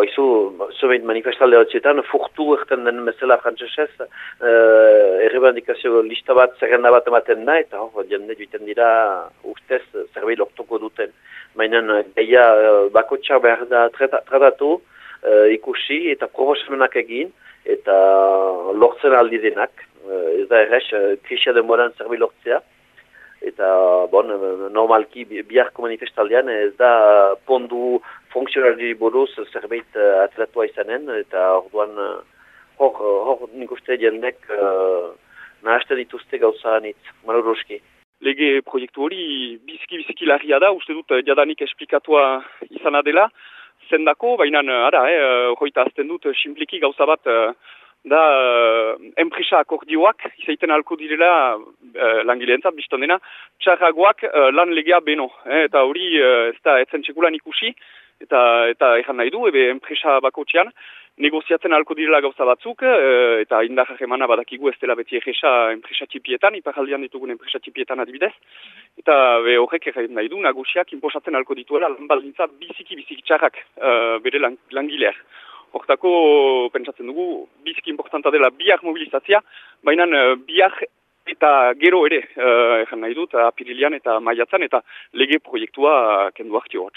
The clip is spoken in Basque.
Baizu, zubeit manifestalde batxetan, furtu erten den mesela frantzesez, uh, errebandikazio lista bat, zerrenda bat ematen da, eta hor, jende joiten dira ustez zerbait lortuko duten. Mainan, gaia uh, bakotxa behar da tratatu, uh, ikusi eta promosamenak egin, eta lortzen aldi denak. Uh, ez da errex, uh, krisia demoran zerbait lortzea eta bon, normalki biharko manifestaldean ez da pondu funksionari buruz zerbait uh, atlatua izanen, eta orduan hor, hor nik uste jendek uh, nahazte dituzte gauza anitz, maluruski. Lege proiektu hori biziki-biziki larria da, uste dut jadanik esplikatua izan adela, zendako, baina ara, eh, hoita azten dut, simpliki gauza bat da enpresa akordioak, izaiten alko direla uh, langileentzat, bizton dena, txarragoak uh, lan legea beno. Eh, eta hori uh, ez da etzen txekulan ikusi, eta eta ezan nahi du, ebe enpresa bako txean, negoziatzen alko direla gauza batzuk, uh, eta indar emana badakigu ez dela beti egesa enpresa txipietan, iparaldian ditugun enpresa txipietan adibidez, eta be horrek egin nahi du, nagusiak inposatzen alko dituela lan baldintza biziki-biziki txarrak uh, bere lang langileak. Hortako, pentsatzen dugu, bizki importanta dela biak mobilizatzia, baina uh, biak eta gero ere, uh, nahi dut, apirilian eta maiatzan, eta lege proiektua kendu hartio